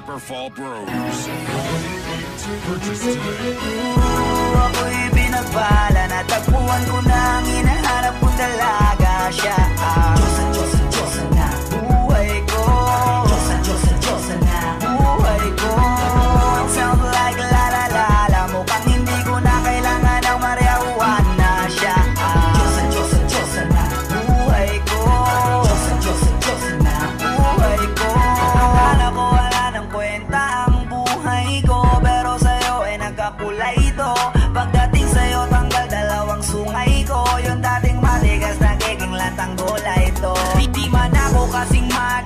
Paperfall Bros. Purchase today.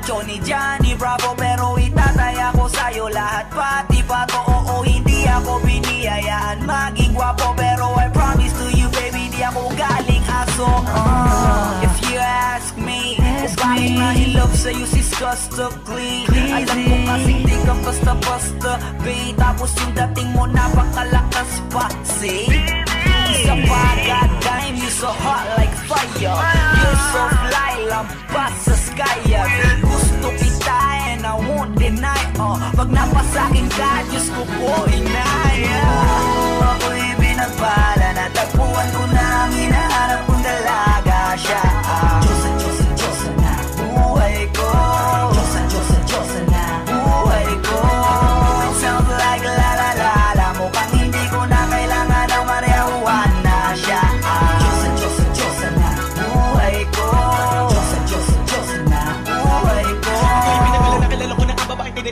Macho ni Johnny Bravo Pero itataya ko sa'yo lahat. Pati pa to Oo hindi ako biniyayaan. Maging gwapo Pero I promise to you baby di ako galing aso. Uh, If you ask me Kung bakit nahilog sa'yo si Scuster Clean Alam ko kasing di ka basta-basta Babe. Tapos yung dating mo napakalakas pa See? Isa pa goddamn You so hot like fire. You're so Pag napasakin ka Diyos ko po inaya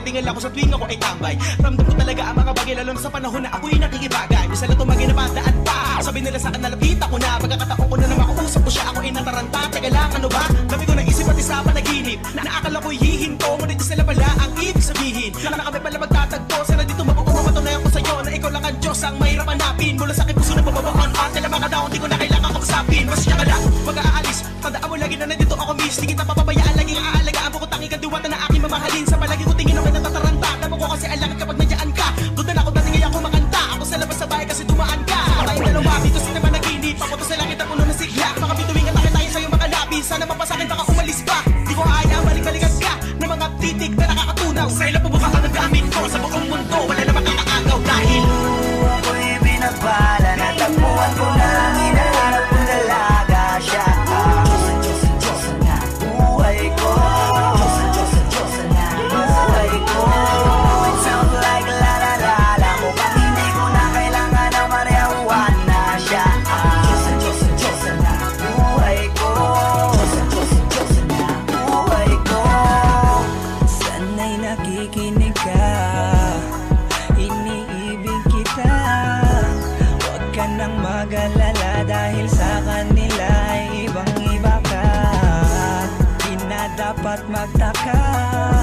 tinitingala ko sa tuwing ako ay tambay. Ramdam ko talaga ang mga bagay lalo sa panahon na ako'y nakikibagan Isa lang tumagin na bata at pa. Sabi nila sa akin nalapit ako na. Pagkakataon ko na na makausap ko siya Ako ay nataranta. Teka lang ano ba? Dami ko naisip at isa panaginip Na naakala ko'y hihinto Ngunit isa lang pala ang ibig sabihin. Laka na kami pala magtatagpo. Sana dito makukuha matunayan ko sa'yo Na ikaw lang ang Diyos ang mahirap hanapin. Mula sa akin puso na bababaan At na mga daw hindi ko na kailangan kausapin. Basta siya ka lang, mag-aalis. Tandaan mo lagi na nandito kang magalala Dahil sa kanila ay ibang iba ka. Di na dapat magtaka.